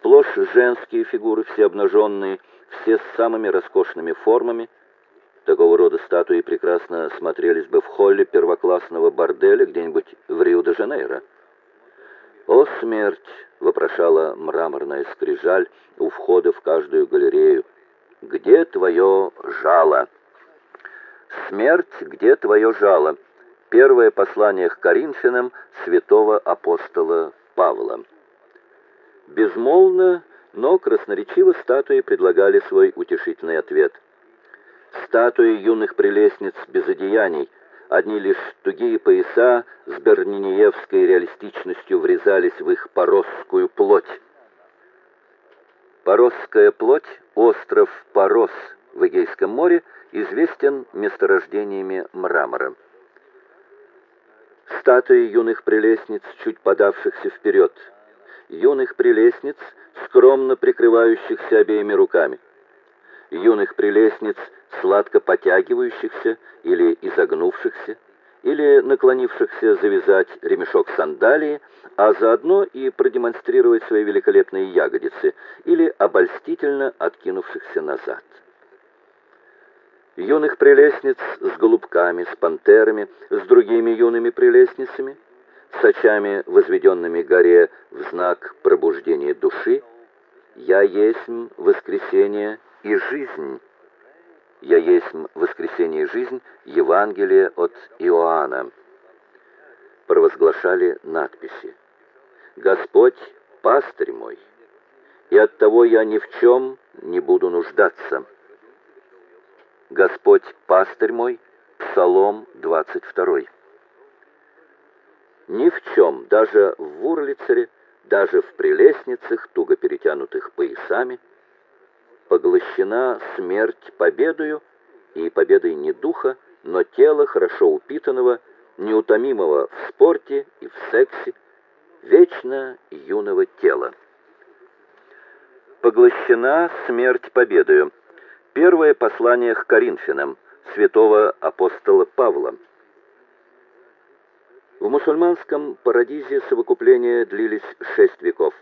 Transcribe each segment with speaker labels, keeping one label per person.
Speaker 1: Сплошь женские фигуры, все обнаженные, все с самыми роскошными формами. Такого рода статуи прекрасно смотрелись бы в холле первоклассного борделя где-нибудь в Рио-де-Жанейро. «О, смерть!» — вопрошала мраморная скрижаль у входа в каждую галерею. «Где твое жало?» «Смерть, где твое жало?» Первое послание к Коринфянам святого апостола Павла. Безмолвно, но красноречиво статуи предлагали свой утешительный ответ. Статуи юных прелестниц без одеяний, одни лишь тугие пояса с бернинеевской реалистичностью врезались в их поросскую плоть. Поросская плоть, остров Порос в Эгейском море, известен месторождениями мрамора. Статуи юных прелестниц, чуть подавшихся вперед – юных прелестниц, скромно прикрывающихся обеими руками, юных прелестниц, сладко потягивающихся или изогнувшихся, или наклонившихся завязать ремешок сандалии, а заодно и продемонстрировать свои великолепные ягодицы, или обольстительно откинувшихся назад. Юных прелестниц с голубками, с пантерами, с другими юными прелестницами — с очами, возведенными горе в знак пробуждения души, «Я есть воскресение и жизнь». «Я есть воскресение и жизнь» Евангелие от Иоанна. Провозглашали надписи. «Господь — пастырь мой, и оттого я ни в чем не буду нуждаться». «Господь — пастырь мой» Псалом 22 ни в чем, даже в Урлицере, даже в прелестницах, туго перетянутых поясами, поглощена смерть победою, и победой не духа, но тела хорошо упитанного, неутомимого в спорте и в сексе, вечно юного тела. Поглощена смерть победою. Первое послание к Коринфянам святого апостола Павла. В мусульманском парадизе совокупления длились шесть веков.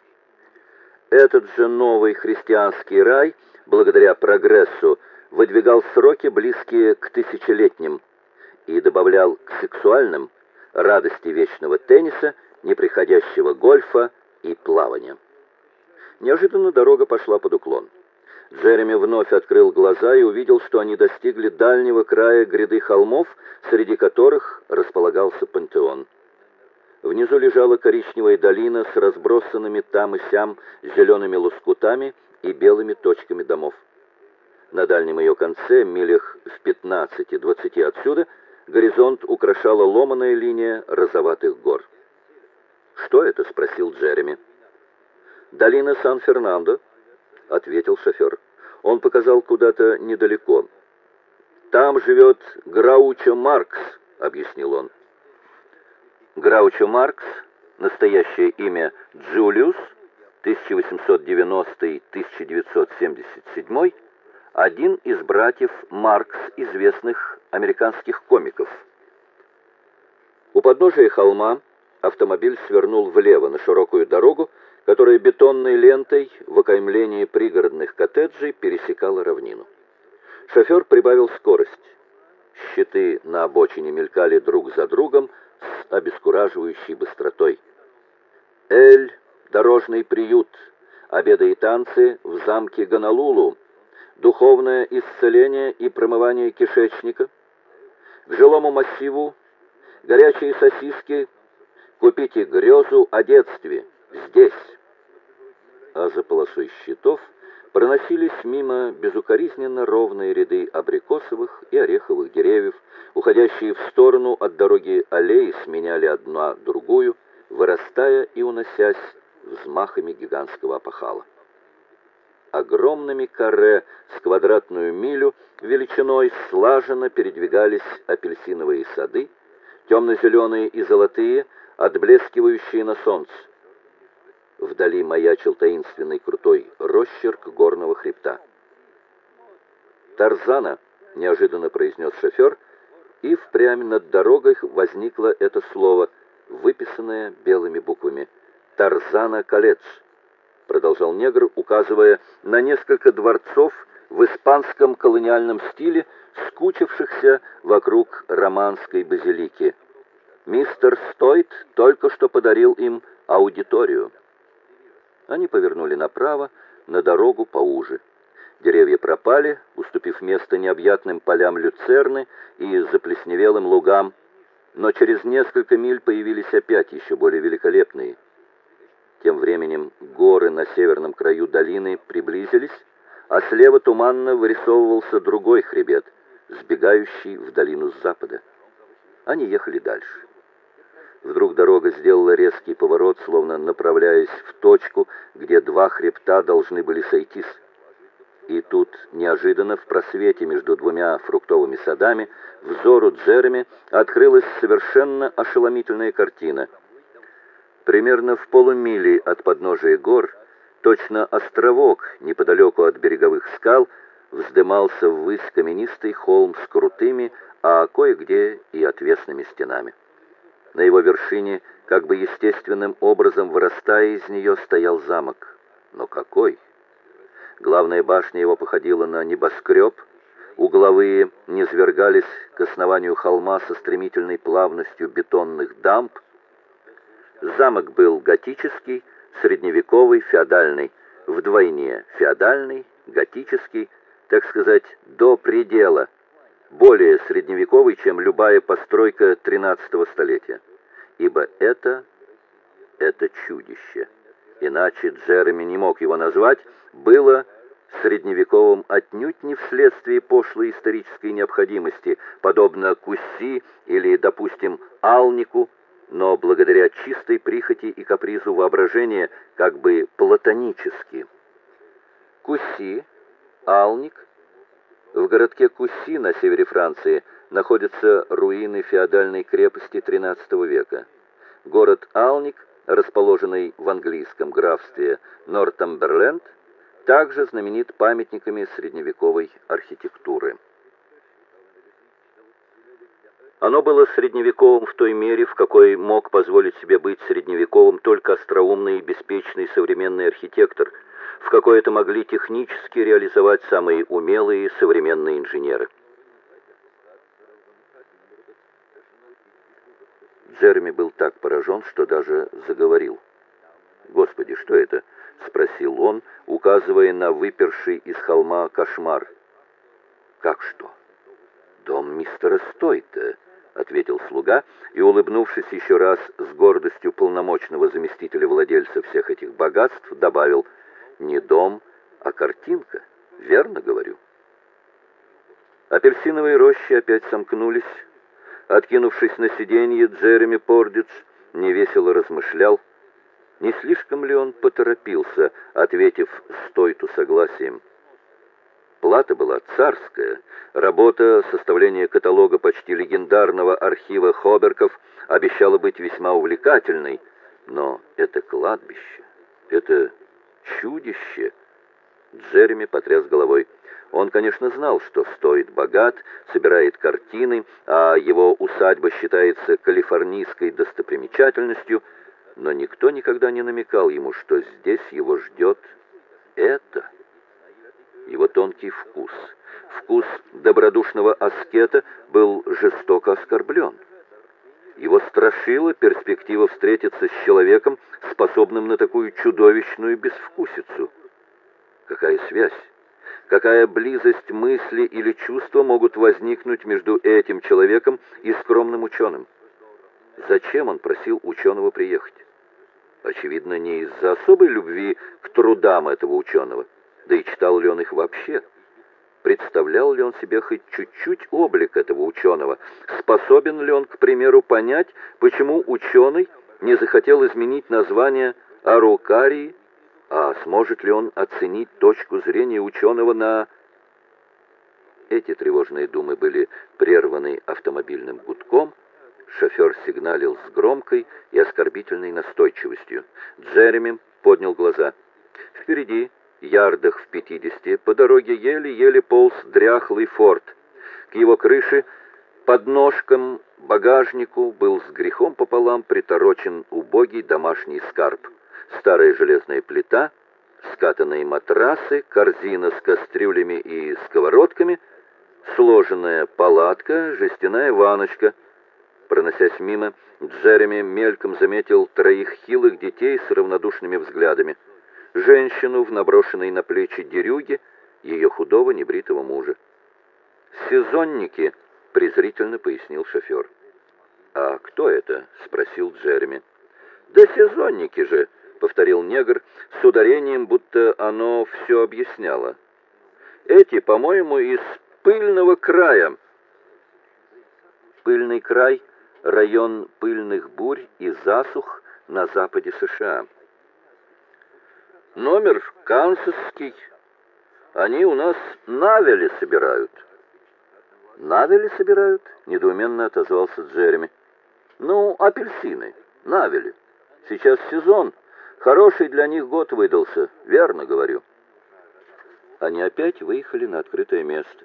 Speaker 1: Этот же новый христианский рай, благодаря прогрессу, выдвигал сроки, близкие к тысячелетним, и добавлял к сексуальным радости вечного тенниса, неприходящего гольфа и плавания. Неожиданно дорога пошла под уклон. Джереми вновь открыл глаза и увидел, что они достигли дальнего края гряды холмов, среди которых располагался пантеон. Внизу лежала коричневая долина с разбросанными там и сям зелеными лоскутами и белыми точками домов. На дальнем ее конце, милях в 15-20 отсюда, горизонт украшала ломаная линия розоватых гор. «Что это?» — спросил Джереми. «Долина Сан-Фернандо», — ответил шофер. Он показал куда-то недалеко. «Там живет Граучо Маркс», — объяснил он. Граучо Маркс, настоящее имя Джулиус, 1890-1977, один из братьев Маркс, известных американских комиков. У подножия холма автомобиль свернул влево на широкую дорогу, которая бетонной лентой в окаймлении пригородных коттеджей пересекала равнину. Шофер прибавил скорость. Щиты на обочине мелькали друг за другом с обескураживающей быстротой. «Эль, дорожный приют, обеды и танцы в замке Гонолулу, духовное исцеление и промывание кишечника, к жилому массиву, горячие сосиски, купите грезу о детстве, здесь» а за полосой щитов проносились мимо безукоризненно ровные ряды абрикосовых и ореховых деревьев, уходящие в сторону от дороги аллеи сменяли одна другую, вырастая и уносясь взмахами гигантского опахала. Огромными каре с квадратную милю величиной слаженно передвигались апельсиновые сады, темно-зеленые и золотые, отблескивающие на солнце. Вдали маячил таинственный крутой росчерк горного хребта. «Тарзана!» — неожиданно произнес шофер, и впрямь над дорогой возникло это слово, выписанное белыми буквами. «Тарзана колледж». продолжал негр, указывая на несколько дворцов в испанском колониальном стиле, скучившихся вокруг романской базилики. Мистер Стойт только что подарил им аудиторию. Они повернули направо, на дорогу поуже. Деревья пропали, уступив место необъятным полям люцерны и заплесневелым лугам, но через несколько миль появились опять еще более великолепные. Тем временем горы на северном краю долины приблизились, а слева туманно вырисовывался другой хребет, сбегающий в долину с запада. Они ехали дальше. Вдруг дорога сделала резкий поворот, словно направляясь в точку, где два хребта должны были сойтись. И тут, неожиданно, в просвете между двумя фруктовыми садами, взору Джереми открылась совершенно ошеломительная картина. Примерно в полумиле от подножия гор, точно островок неподалеку от береговых скал, вздымался ввысь каменистый холм с крутыми, а кое-где и отвесными стенами. На его вершине, как бы естественным образом вырастая из нее, стоял замок. Но какой? Главная башня его походила на небоскреб, угловые низвергались к основанию холма со стремительной плавностью бетонных дамб. Замок был готический, средневековый, феодальный, вдвойне феодальный, готический, так сказать, до предела – более средневековый, чем любая постройка XIII столетия. Ибо это, это чудище, иначе Джереми не мог его назвать, было средневековым отнюдь не вследствие пошлой исторической необходимости, подобно Кусси или, допустим, Алнику, но благодаря чистой прихоти и капризу воображения, как бы платонически. Кусси, Алник – в городке Кусси на севере Франции находятся руины феодальной крепости XIII века. Город Алник, расположенный в английском графстве Нортамберленд, также знаменит памятниками средневековой архитектуры. Оно было средневековым в той мере, в какой мог позволить себе быть средневековым только остроумный и беспечный современный архитектор – в какой это могли технически реализовать самые умелые современные инженеры. Джереми был так поражен, что даже заговорил. «Господи, что это?» — спросил он, указывая на выперший из холма кошмар. «Как что?» «Дом мистера Стойта», — ответил слуга, и, улыбнувшись еще раз с гордостью полномочного заместителя владельца всех этих богатств, добавил — не дом, а картинка. Верно говорю? Апельсиновые рощи опять сомкнулись. Откинувшись на сиденье, Джереми Пордидж невесело размышлял, не слишком ли он поторопился, ответив стойту согласием. Плата была царская. Работа составления каталога почти легендарного архива Хоберков обещала быть весьма увлекательной, но это кладбище, это чудище!» Джереми потряс головой. Он, конечно, знал, что стоит богат, собирает картины, а его усадьба считается калифорнийской достопримечательностью, но никто никогда не намекал ему, что здесь его ждет это. Его тонкий вкус, вкус добродушного аскета был жестоко оскорблен. Его страшила перспектива встретиться с человеком, способным на такую чудовищную безвкусицу. Какая связь? Какая близость мысли или чувства могут возникнуть между этим человеком и скромным ученым? Зачем он просил ученого приехать? Очевидно, не из-за особой любви к трудам этого ученого. Да и читал ли он их вообще? Представлял ли он себе хоть чуть-чуть облик этого ученого? Способен ли он, к примеру, понять, почему ученый не захотел изменить название Арукарии, а сможет ли он оценить точку зрения ученого на... Эти тревожные думы были прерваны автомобильным гудком, шофер сигналил с громкой и оскорбительной настойчивостью. Джереми поднял глаза. Впереди ярдах в пятидесяти, по дороге еле-еле полз дряхлый форт. К его крыше, под ножком, багажнику был с грехом пополам приторочен убогий домашний скарб. Старая железная плита, скатанные матрасы, корзина с кастрюлями и сковородками, сложенная палатка, жестяная ваночка. Проносясь мимо, Джереми мельком заметил троих хилых детей с равнодушными взглядами. Женщину в наброшенной на плечи дерюге, ее худого небритого мужа. «Сезонники», — презрительно пояснил шофер. «А кто это?» — спросил Джереми. «Да сезонники же», — повторил негр с ударением, будто оно все объясняло. «Эти, по-моему, из пыльного края». Пыльный край — район пыльных бурь и засух на западе США. Номер Кансасский. Они у нас навели собирают. Навели собирают? Недоуменно отозвался Джереми. Ну, апельсины. Навели. Сейчас сезон. Хороший для них год выдался, верно говорю. Они опять выехали на открытое место.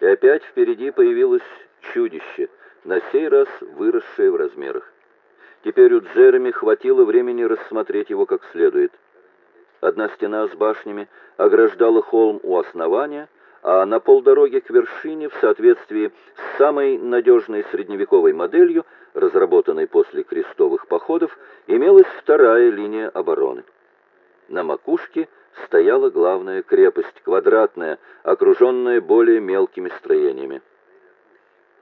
Speaker 1: И опять впереди появилось чудище, на сей раз выросшее в размерах. Теперь у Джереми хватило времени рассмотреть его как следует. Одна стена с башнями ограждала холм у основания, а на полдороге к вершине, в соответствии с самой надежной средневековой моделью, разработанной после крестовых походов, имелась вторая линия обороны. На макушке стояла главная крепость, квадратная, окруженная более мелкими строениями.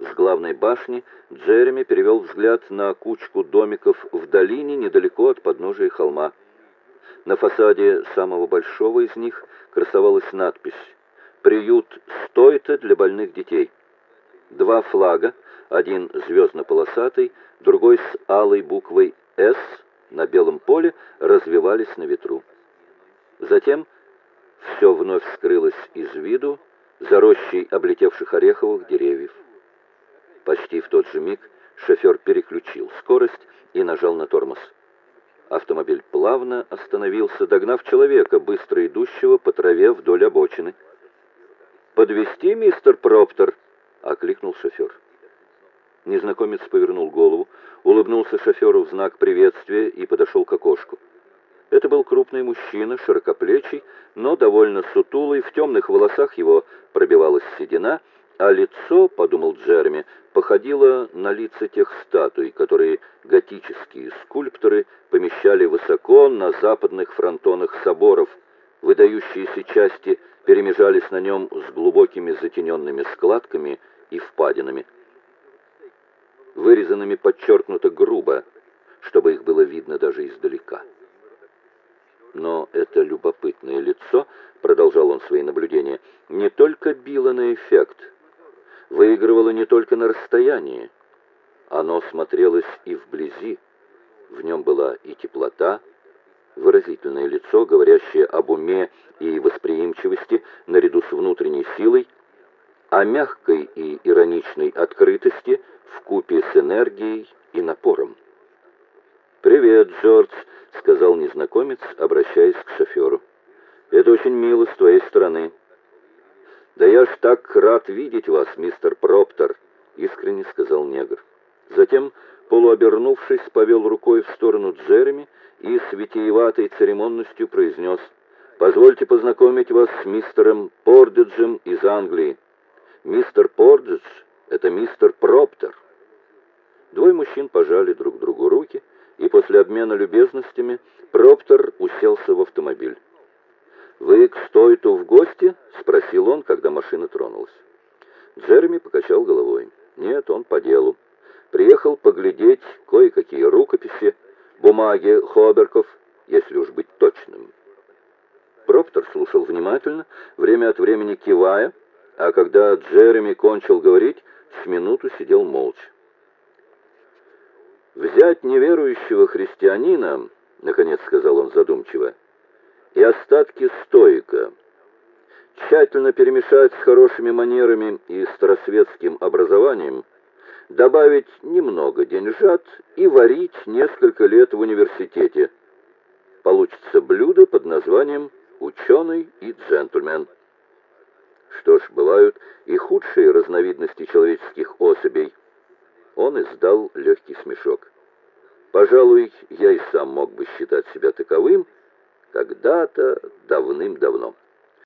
Speaker 1: С главной башни Джереми перевел взгляд на кучку домиков в долине недалеко от подножия холма. На фасаде самого большого из них красовалась надпись «Приют Стойта для больных детей». Два флага, один звездно-полосатый, другой с алой буквой «С» на белом поле, развивались на ветру. Затем все вновь скрылось из виду за рощей облетевших ореховых деревьев. Почти в тот же миг шофер переключил скорость и нажал на тормоз. Автомобиль плавно остановился, догнав человека, быстро идущего по траве вдоль обочины. «Подвезти, мистер Проптер?» — окликнул шофер. Незнакомец повернул голову, улыбнулся шоферу в знак приветствия и подошел к окошку. Это был крупный мужчина, широкоплечий, но довольно сутулый, в темных волосах его пробивалась седина, а лицо, подумал Джереми, походило на лица тех статуй, которые готические скульпторы помещали высоко на западных фронтонах соборов. Выдающиеся части перемежались на нем с глубокими затененными складками и впадинами, вырезанными подчеркнуто грубо, чтобы их было видно даже издалека. Но это любопытное лицо, продолжал он свои наблюдения, не только било на эффект, выигрывало не только на расстоянии. Оно смотрелось и вблизи. В нем была и теплота, выразительное лицо, говорящее об уме и восприимчивости наряду с внутренней силой, о мягкой и ироничной открытости в купе с энергией и напором. «Привет, Джордж», — сказал незнакомец, обращаясь к шоферу. «Это очень мило с твоей стороны». «Да я ж так рад видеть вас, мистер Проптер», — искренне сказал негр. Затем, полуобернувшись, повел рукой в сторону Джереми и с витиеватой церемонностью произнес «Позвольте познакомить вас с мистером Пордиджем из Англии. Мистер Пордидж — это мистер Проптер». Двое мужчин пожали друг другу руки, и после обмена любезностями Проптер уселся в автомобиль. «Вы к Стойту в гости?» — спросил он, когда машина тронулась. Джереми покачал головой. «Нет, он по делу. Приехал поглядеть кое-какие рукописи, бумаги Хоберков, если уж быть точным». Проптер слушал внимательно, время от времени кивая, а когда Джереми кончил говорить, с минуту сидел молча. «Взять неверующего христианина, — наконец сказал он задумчиво, — и остатки стоика. Тщательно перемешать с хорошими манерами и старосветским образованием, добавить немного деньжат и варить несколько лет в университете. Получится блюдо под названием «Ученый и джентльмен». Что ж, бывают и худшие разновидности человеческих особей. Он издал легкий смешок. Пожалуй, я и сам мог бы считать себя таковым, когда-то давным-давно.